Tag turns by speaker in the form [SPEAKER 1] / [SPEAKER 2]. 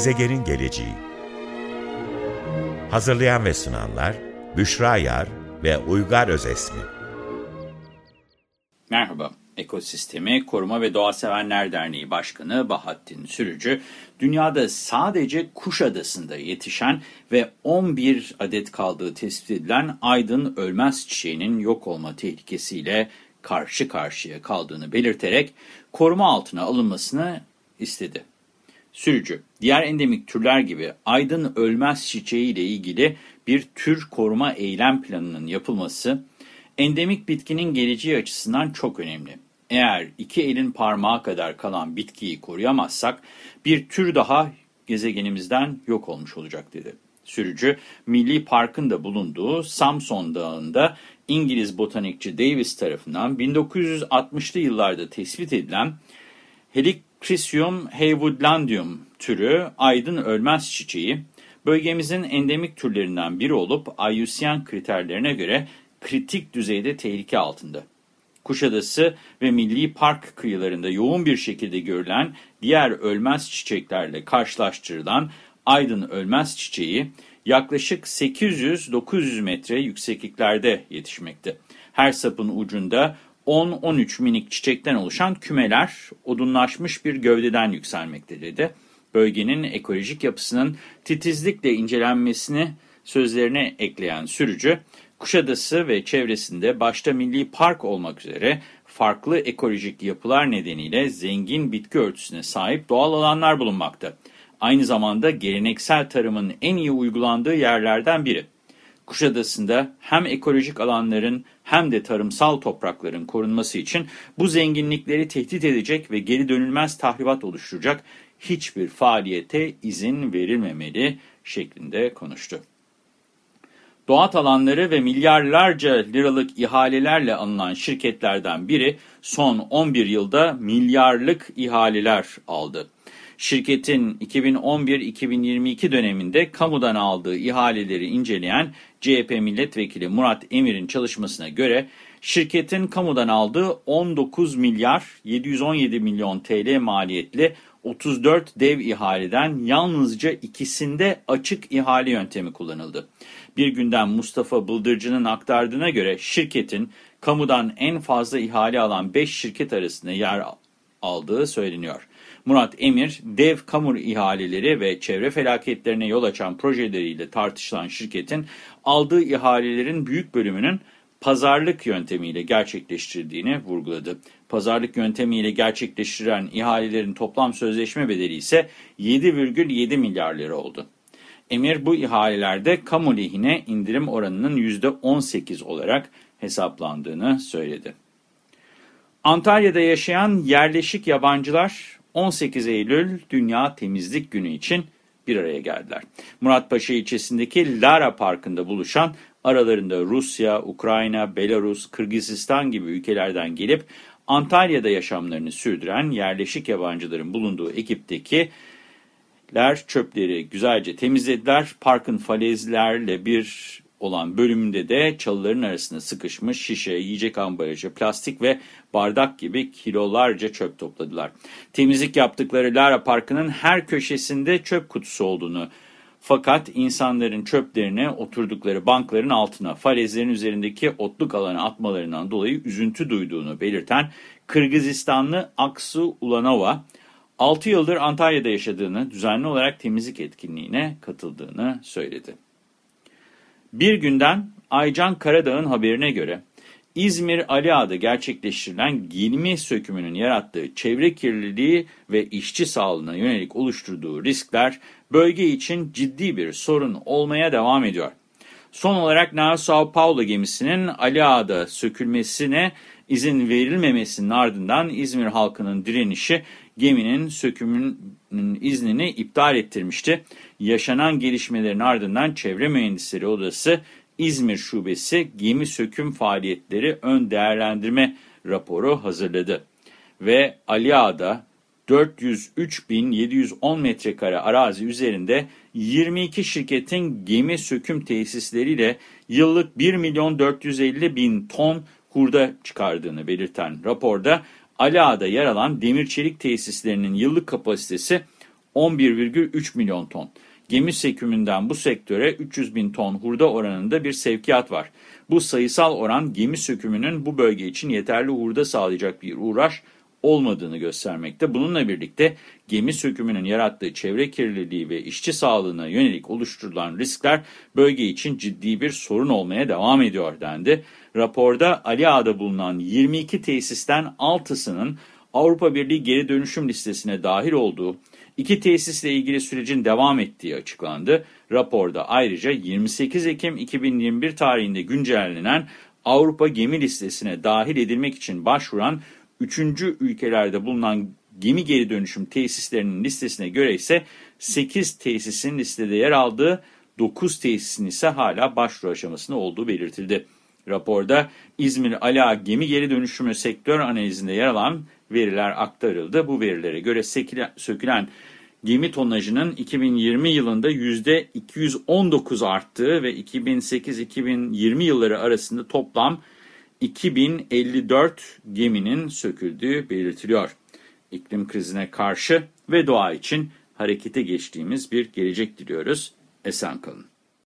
[SPEAKER 1] Gezegenin geleceği. Hazırlayan ve sunanlar Büşra Yar ve Uygar Özesmi.
[SPEAKER 2] Merhaba, Ekosistemi Koruma ve Doğa Sevenler Derneği Başkanı Bahattin Sürücü, dünyada sadece Kuşadası'nda yetişen ve 11 adet kaldığı tespit edilen aydın ölmez çiçeğinin yok olma tehlikesiyle karşı karşıya kaldığını belirterek koruma altına alınmasını istedi. Sürücü, diğer endemik türler gibi aydın ölmez çiçeği ile ilgili bir tür koruma eylem planının yapılması, endemik bitkinin geleceği açısından çok önemli. Eğer iki elin parmağı kadar kalan bitkiyi koruyamazsak, bir tür daha gezegenimizden yok olmuş olacak dedi. Sürücü, Milli Park'ın da bulunduğu Samson Dağı'nda İngiliz botanikçi Davis tarafından 1960'lı yıllarda tespit edilen Helichrysum haywoodlandium türü aydın ölmez çiçeği, bölgemizin endemik türlerinden biri olup IUCN kriterlerine göre kritik düzeyde tehlike altında. Kuşadası ve Milli Park kıyılarında yoğun bir şekilde görülen diğer ölmez çiçeklerle karşılaştırılan aydın ölmez çiçeği yaklaşık 800-900 metre yüksekliklerde yetişmekte. Her sapın ucunda 10-13 minik çiçekten oluşan kümeler odunlaşmış bir gövdeden yükselmekte dedi. Bölgenin ekolojik yapısının titizlikle incelenmesini sözlerine ekleyen sürücü, Kuşadası ve çevresinde başta milli park olmak üzere farklı ekolojik yapılar nedeniyle zengin bitki örtüsüne sahip doğal alanlar bulunmakta. Aynı zamanda geleneksel tarımın en iyi uygulandığı yerlerden biri. Kuşadası'nda hem ekolojik alanların hem de tarımsal toprakların korunması için bu zenginlikleri tehdit edecek ve geri dönülmez tahribat oluşturacak hiçbir faaliyete izin verilmemeli şeklinde konuştu. Doğat alanları ve milyarlarca liralık ihalelerle alınan şirketlerden biri son 11 yılda milyarlık ihaleler aldı. Şirketin 2011-2022 döneminde kamudan aldığı ihaleleri inceleyen CHP milletvekili Murat Emir'in çalışmasına göre şirketin kamudan aldığı 19 milyar 717 milyon TL maliyetli 34 dev ihaleden yalnızca ikisinde açık ihale yöntemi kullanıldı. Bir günden Mustafa Bıldırcı'nın aktardığına göre şirketin kamudan en fazla ihale alan 5 şirket arasında yer aldığı söyleniyor. Murat Emir, dev kamu ihaleleri ve çevre felaketlerine yol açan projeleriyle tartışılan şirketin aldığı ihalelerin büyük bölümünün pazarlık yöntemiyle gerçekleştirdiğini vurguladı. Pazarlık yöntemiyle gerçekleştirilen ihalelerin toplam sözleşme bedeli ise 7,7 milyar lira oldu. Emir bu ihalelerde kamu lehine indirim oranının %18 olarak hesaplandığını söyledi. Antalya'da yaşayan yerleşik yabancılar 18 Eylül Dünya Temizlik Günü için bir araya geldiler. Muratpaşa ilçesindeki Lara Parkı'nda buluşan aralarında Rusya, Ukrayna, Belarus, Kırgızistan gibi ülkelerden gelip Antalya'da yaşamlarını sürdüren yerleşik yabancıların bulunduğu ekiptekiler çöpleri güzelce temizlediler. Parkın falezlerle bir olan bölümünde de çalıların arasında sıkışmış şişe, yiyecek ambalajı, plastik ve bardak gibi kilolarca çöp topladılar. Temizlik yaptıkları Lara Parkı'nın her köşesinde çöp kutusu olduğunu fakat insanların çöplerini oturdukları bankların altına, falezlerin üzerindeki otluk alana atmalarından dolayı üzüntü duyduğunu belirten Kırgızistanlı Aksu Ulanova, 6 yıldır Antalya'da yaşadığını, düzenli olarak temizlik etkinliğine katıldığını söyledi. Bir günden Aycan Karadağ'ın haberine göre İzmir Ali Ağa'da gerçekleştirilen giyimi sökümünün yarattığı çevre kirliliği ve işçi sağlığına yönelik oluşturduğu riskler bölge için ciddi bir sorun olmaya devam ediyor. Son olarak Nao Sao Paulo gemisinin Ali Ağa'da sökülmesine izin verilmemesinin ardından İzmir halkının direnişi geminin sökümünün iznini iptal ettirmişti. Yaşanan gelişmelerin ardından Çevre Mühendisleri Odası İzmir Şubesi gemi söküm faaliyetleri ön değerlendirme raporu hazırladı. Ve Ali Ağa'da 403.710 metrekare arazi üzerinde 22 şirketin gemi söküm tesisleriyle yıllık 1 milyon 450 bin ton hurda çıkardığını belirten raporda Ali Ağa'da yer alan demir çelik tesislerinin yıllık kapasitesi 11,3 milyon ton. Gemi sökümünden bu sektöre 300 bin ton hurda oranında bir sevkiyat var. Bu sayısal oran gemi sökümünün bu bölge için yeterli hurda sağlayacak bir uğraş olmadığını göstermekte. Bununla birlikte gemi sökümünün yarattığı çevre kirliliği ve işçi sağlığına yönelik oluşturulan riskler bölge için ciddi bir sorun olmaya devam ediyor dendi. Raporda Ali Ağa'da bulunan 22 tesisten 6'sının Avrupa Birliği geri dönüşüm listesine dahil olduğu, iki tesisle ilgili sürecin devam ettiği açıklandı. Raporda ayrıca 28 Ekim 2021 tarihinde güncellenen Avrupa gemi listesine dahil edilmek için başvuran 3. ülkelerde bulunan gemi geri dönüşüm tesislerinin listesine göre ise 8 tesisin listede yer aldığı, 9 tesisin ise hala başvuru aşamasında olduğu belirtildi. Raporda İzmir Ala gemi geri dönüşümü sektör analizinde yer alan veriler aktarıldı. Bu verilere göre sökülen gemi tonajının 2020 yılında %219 arttığı ve 2008-2020 yılları arasında toplam 2054 geminin söküldüğü belirtiliyor. İklim krizine karşı ve doğa için harekete geçtiğimiz bir gelecek diliyoruz. Esen kalın.